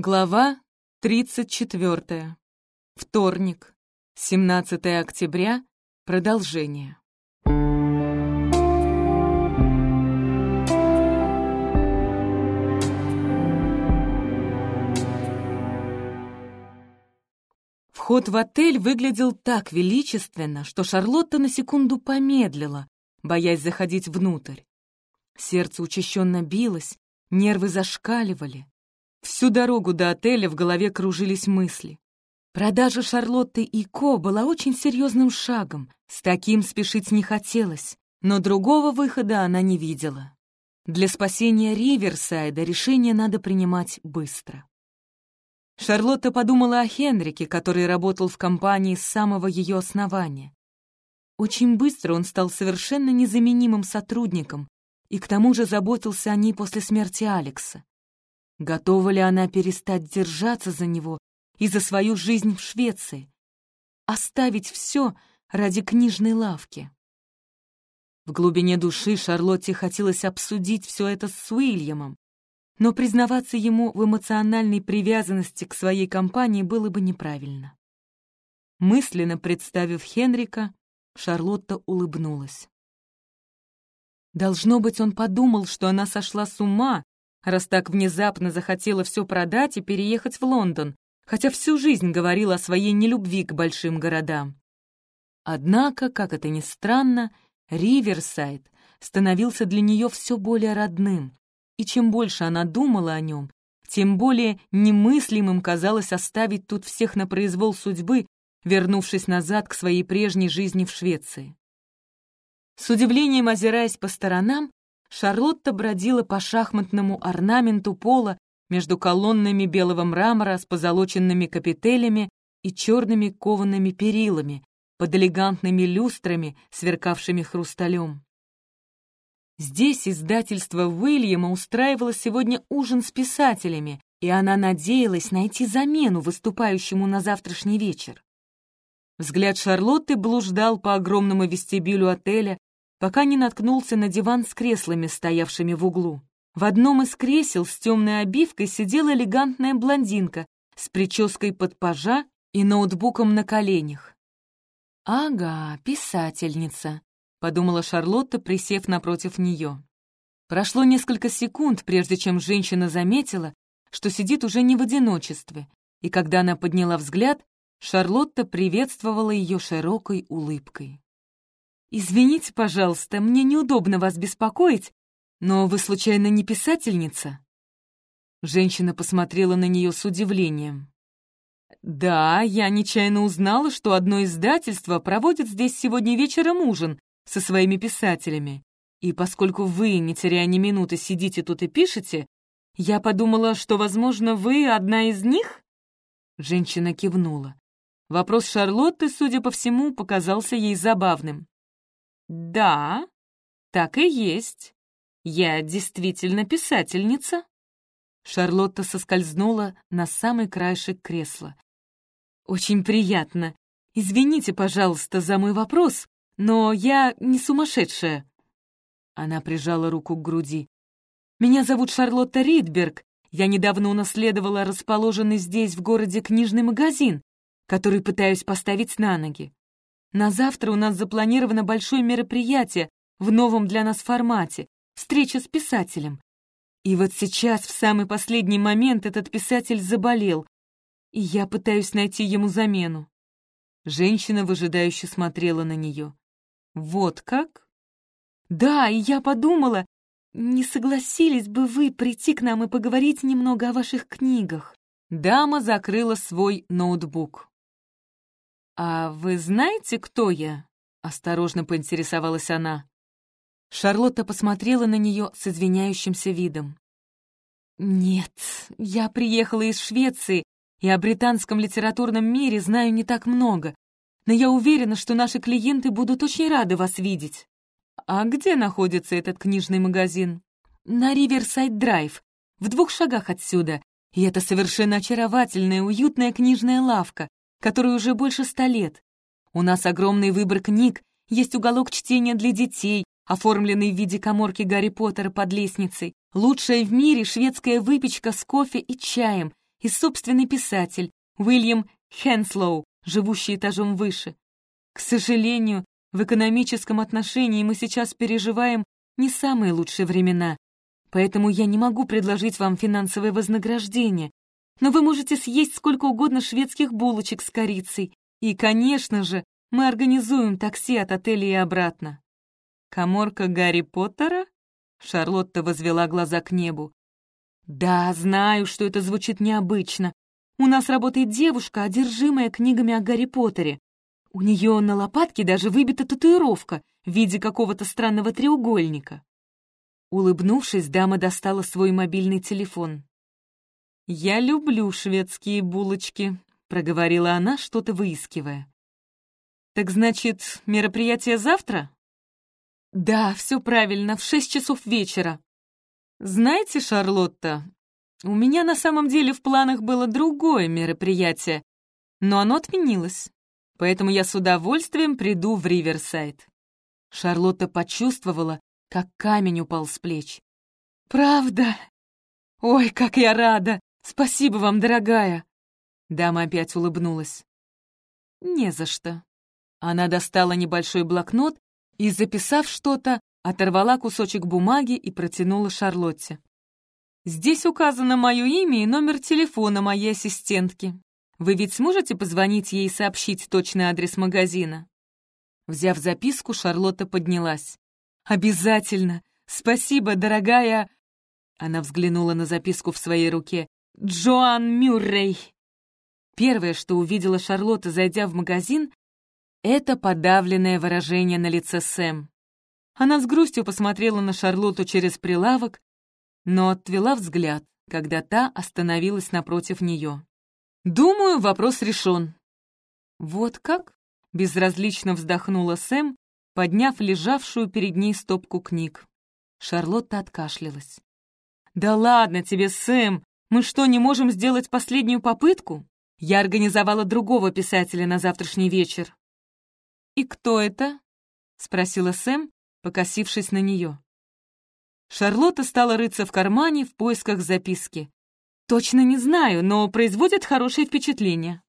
Глава 34. Вторник. 17 октября. Продолжение. Вход в отель выглядел так величественно, что Шарлотта на секунду помедлила, боясь заходить внутрь. Сердце учащенно билось, нервы зашкаливали. Всю дорогу до отеля в голове кружились мысли. Продажа Шарлотты и Ко была очень серьезным шагом, с таким спешить не хотелось, но другого выхода она не видела. Для спасения Риверсайда решение надо принимать быстро. Шарлотта подумала о Хенрике, который работал в компании с самого ее основания. Очень быстро он стал совершенно незаменимым сотрудником и к тому же заботился о ней после смерти Алекса. Готова ли она перестать держаться за него и за свою жизнь в Швеции? Оставить все ради книжной лавки? В глубине души Шарлотте хотелось обсудить все это с Уильямом, но признаваться ему в эмоциональной привязанности к своей компании было бы неправильно. Мысленно представив Хенрика, Шарлотта улыбнулась. Должно быть, он подумал, что она сошла с ума раз так внезапно захотела все продать и переехать в Лондон, хотя всю жизнь говорила о своей нелюбви к большим городам. Однако, как это ни странно, Риверсайд становился для нее все более родным, и чем больше она думала о нем, тем более немыслимым казалось оставить тут всех на произвол судьбы, вернувшись назад к своей прежней жизни в Швеции. С удивлением озираясь по сторонам, Шарлотта бродила по шахматному орнаменту пола между колоннами белого мрамора с позолоченными капителями и черными коваными перилами под элегантными люстрами, сверкавшими хрусталем. Здесь издательство Уильяма устраивало сегодня ужин с писателями, и она надеялась найти замену выступающему на завтрашний вечер. Взгляд Шарлотты блуждал по огромному вестибюлю отеля, пока не наткнулся на диван с креслами, стоявшими в углу. В одном из кресел с темной обивкой сидела элегантная блондинка с прической под пажа и ноутбуком на коленях. «Ага, писательница», — подумала Шарлотта, присев напротив нее. Прошло несколько секунд, прежде чем женщина заметила, что сидит уже не в одиночестве, и когда она подняла взгляд, Шарлотта приветствовала ее широкой улыбкой. «Извините, пожалуйста, мне неудобно вас беспокоить, но вы, случайно, не писательница?» Женщина посмотрела на нее с удивлением. «Да, я нечаянно узнала, что одно издательство проводит здесь сегодня вечером ужин со своими писателями. И поскольку вы, не теряя ни минуты, сидите тут и пишете, я подумала, что, возможно, вы одна из них?» Женщина кивнула. Вопрос Шарлотты, судя по всему, показался ей забавным. «Да, так и есть. Я действительно писательница». Шарлотта соскользнула на самый краешек кресла. «Очень приятно. Извините, пожалуйста, за мой вопрос, но я не сумасшедшая». Она прижала руку к груди. «Меня зовут Шарлотта Ридберг. Я недавно унаследовала расположенный здесь, в городе, книжный магазин, который пытаюсь поставить на ноги. На завтра у нас запланировано большое мероприятие в новом для нас формате — встреча с писателем. И вот сейчас, в самый последний момент, этот писатель заболел, и я пытаюсь найти ему замену. Женщина выжидающе смотрела на нее. «Вот как?» «Да, и я подумала, не согласились бы вы прийти к нам и поговорить немного о ваших книгах?» Дама закрыла свой ноутбук. «А вы знаете, кто я?» — осторожно поинтересовалась она. Шарлотта посмотрела на нее с извиняющимся видом. «Нет, я приехала из Швеции, и о британском литературном мире знаю не так много, но я уверена, что наши клиенты будут очень рады вас видеть». «А где находится этот книжный магазин?» «На Риверсайд-драйв, в двух шагах отсюда, и это совершенно очаровательная, уютная книжная лавка, которой уже больше ста лет. У нас огромный выбор книг, есть уголок чтения для детей, оформленный в виде коморки Гарри Поттера под лестницей, лучшая в мире шведская выпечка с кофе и чаем, и собственный писатель, Уильям Хенслоу, живущий этажом выше. К сожалению, в экономическом отношении мы сейчас переживаем не самые лучшие времена, поэтому я не могу предложить вам финансовое вознаграждение, но вы можете съесть сколько угодно шведских булочек с корицей, и, конечно же, мы организуем такси от отеля и обратно». «Коморка Гарри Поттера?» Шарлотта возвела глаза к небу. «Да, знаю, что это звучит необычно. У нас работает девушка, одержимая книгами о Гарри Поттере. У нее на лопатке даже выбита татуировка в виде какого-то странного треугольника». Улыбнувшись, дама достала свой мобильный телефон. «Я люблю шведские булочки», — проговорила она, что-то выискивая. «Так значит, мероприятие завтра?» «Да, все правильно, в шесть часов вечера». «Знаете, Шарлотта, у меня на самом деле в планах было другое мероприятие, но оно отменилось, поэтому я с удовольствием приду в Риверсайд». Шарлотта почувствовала, как камень упал с плеч. «Правда? Ой, как я рада! Спасибо вам, дорогая!» Дама опять улыбнулась. «Не за что». Она достала небольшой блокнот и, записав что-то, оторвала кусочек бумаги и протянула Шарлотте. «Здесь указано мое имя и номер телефона моей ассистентки. Вы ведь сможете позвонить ей и сообщить точный адрес магазина?» Взяв записку, Шарлотта поднялась. «Обязательно! Спасибо, дорогая...» Она взглянула на записку в своей руке. «Джоан Мюррей!» Первое, что увидела Шарлотта, зайдя в магазин, это подавленное выражение на лице Сэм. Она с грустью посмотрела на Шарлотту через прилавок, но отвела взгляд, когда та остановилась напротив нее. «Думаю, вопрос решен». «Вот как?» — безразлично вздохнула Сэм, подняв лежавшую перед ней стопку книг. Шарлотта откашлялась. «Да ладно тебе, Сэм! Мы что, не можем сделать последнюю попытку? Я организовала другого писателя на завтрашний вечер. «И кто это?» — спросила Сэм, покосившись на нее. Шарлотта стала рыться в кармане в поисках записки. «Точно не знаю, но производит хорошее впечатление».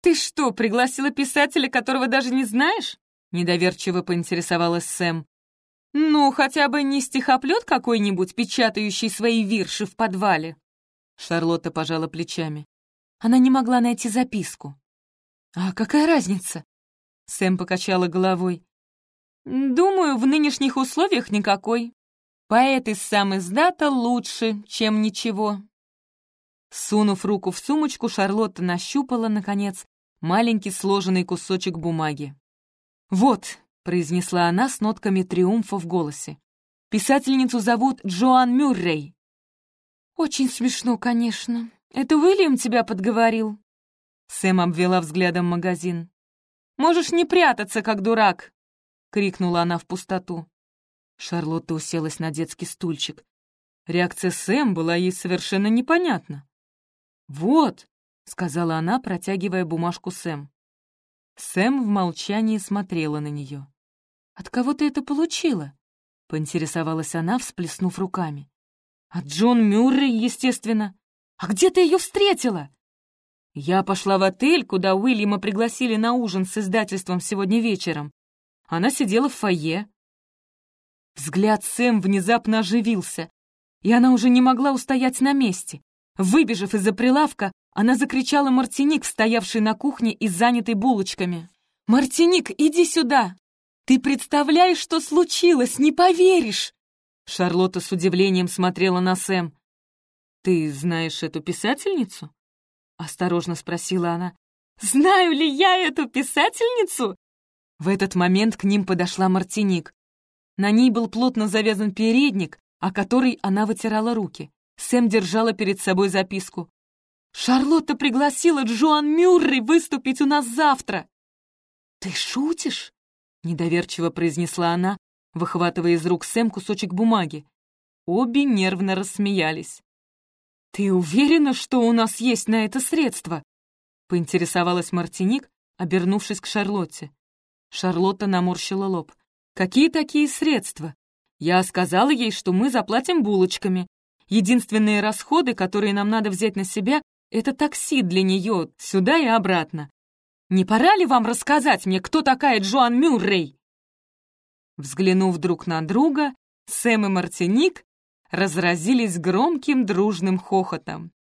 «Ты что, пригласила писателя, которого даже не знаешь?» — недоверчиво поинтересовалась Сэм. «Ну, хотя бы не стихоплет какой-нибудь, печатающий свои вирши в подвале?» Шарлотта пожала плечами. Она не могла найти записку. «А какая разница? Сэм покачала головой. «Думаю, в нынешних условиях никакой. Поэт из сам издата лучше, чем ничего». Сунув руку в сумочку, Шарлотта нащупала, наконец, маленький сложенный кусочек бумаги. «Вот», — произнесла она с нотками триумфа в голосе, «писательницу зовут Джоан Мюррей». «Очень смешно, конечно. Это Уильям тебя подговорил?» Сэм обвела взглядом магазин. Можешь не прятаться, как дурак!» — крикнула она в пустоту. Шарлотта уселась на детский стульчик. Реакция Сэм была ей совершенно непонятна. «Вот», — сказала она, протягивая бумажку Сэм. Сэм в молчании смотрела на нее. «От кого ты это получила?» — поинтересовалась она, всплеснув руками. «От Джон Мюррей, естественно. А где ты ее встретила?» Я пошла в отель, куда Уильяма пригласили на ужин с издательством сегодня вечером. Она сидела в фойе. Взгляд Сэм внезапно оживился, и она уже не могла устоять на месте. Выбежав из-за прилавка, она закричала Мартиник, стоявший на кухне и занятой булочками. «Мартиник, иди сюда! Ты представляешь, что случилось, не поверишь!» Шарлотта с удивлением смотрела на Сэм. «Ты знаешь эту писательницу?» Осторожно спросила она. «Знаю ли я эту писательницу?» В этот момент к ним подошла Мартиник. На ней был плотно завязан передник, о который она вытирала руки. Сэм держала перед собой записку. «Шарлотта пригласила Джоан Мюррей выступить у нас завтра!» «Ты шутишь?» — недоверчиво произнесла она, выхватывая из рук Сэм кусочек бумаги. Обе нервно рассмеялись. «Ты уверена, что у нас есть на это средства?» — поинтересовалась Мартиник, обернувшись к Шарлотте. Шарлотта наморщила лоб. «Какие такие средства? Я сказала ей, что мы заплатим булочками. Единственные расходы, которые нам надо взять на себя, Это такси для нее, сюда и обратно. Не пора ли вам рассказать мне, кто такая Джоан Мюррей?» Взглянув друг на друга, Сэм и Мартиник разразились громким дружным хохотом.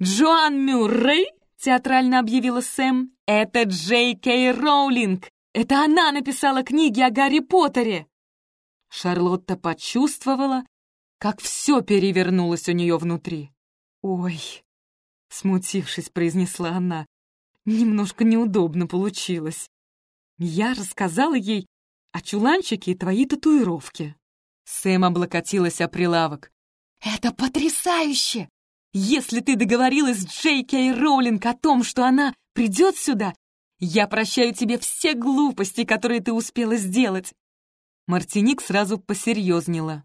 «Джоан Мюррей?» — театрально объявила Сэм. «Это Джей Кей Роулинг! Это она написала книги о Гарри Поттере!» Шарлотта почувствовала, как все перевернулось у нее внутри. «Ой!» — смутившись, произнесла она. «Немножко неудобно получилось. Я рассказала ей о чуланчике и твоей татуировке». Сэм облокотилась о прилавок. «Это потрясающе! Если ты договорилась с Джей Кей Роулинг о том, что она придет сюда, я прощаю тебе все глупости, которые ты успела сделать. Мартиник сразу посерьезнела.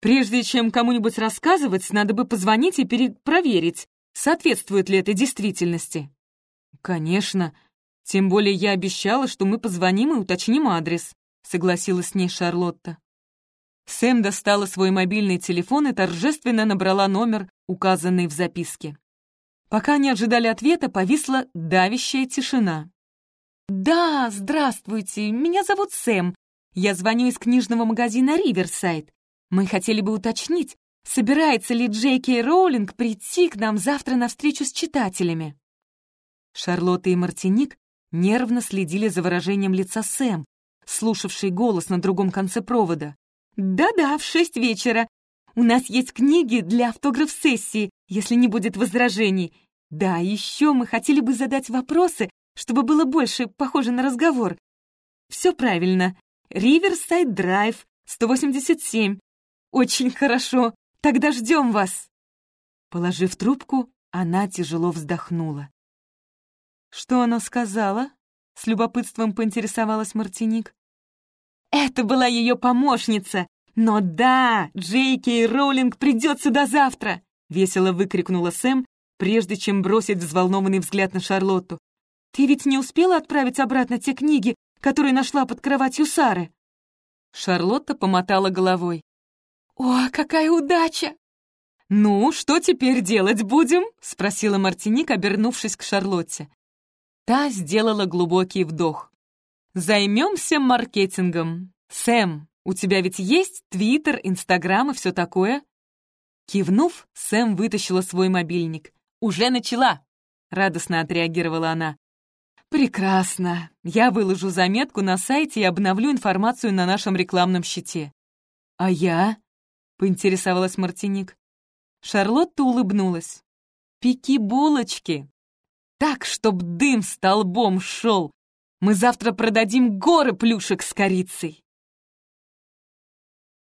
Прежде чем кому-нибудь рассказывать, надо бы позвонить и перепроверить, соответствует ли это действительности. Конечно. Тем более я обещала, что мы позвоним и уточним адрес, согласилась с ней Шарлотта. Сэм достала свой мобильный телефон и торжественно набрала номер, указанный в записке. Пока они ожидали ответа, повисла давящая тишина. «Да, здравствуйте, меня зовут Сэм. Я звоню из книжного магазина «Риверсайд». Мы хотели бы уточнить, собирается ли Джей Кей Роулинг прийти к нам завтра на встречу с читателями?» Шарлотта и Мартиник нервно следили за выражением лица Сэм, слушавший голос на другом конце провода. «Да-да, в шесть вечера. У нас есть книги для автограф-сессии, если не будет возражений. Да, еще мы хотели бы задать вопросы, чтобы было больше похоже на разговор. Все правильно. Риверсайд Драйв, 187. Очень хорошо. Тогда ждем вас. Положив трубку, она тяжело вздохнула. «Что она сказала?» — с любопытством поинтересовалась Мартиник. «Это была ее помощница! Но да, Джейки Роулинг придет сюда завтра!» — весело выкрикнула Сэм, прежде чем бросить взволнованный взгляд на Шарлотту. «Ты ведь не успела отправить обратно те книги, которые нашла под кроватью Сары?» Шарлотта помотала головой. «О, какая удача!» «Ну, что теперь делать будем?» — спросила Мартиник, обернувшись к Шарлотте. Та сделала глубокий вдох. «Займемся маркетингом. Сэм, у тебя ведь есть Твиттер, Инстаграм и все такое?» Кивнув, Сэм вытащила свой мобильник. «Уже начала!» — радостно отреагировала она. «Прекрасно. Я выложу заметку на сайте и обновлю информацию на нашем рекламном щите». «А я?» — поинтересовалась Мартиник. Шарлотта улыбнулась. «Пеки булочки. Так, чтоб дым столбом шел. Мы завтра продадим горы плюшек с корицей».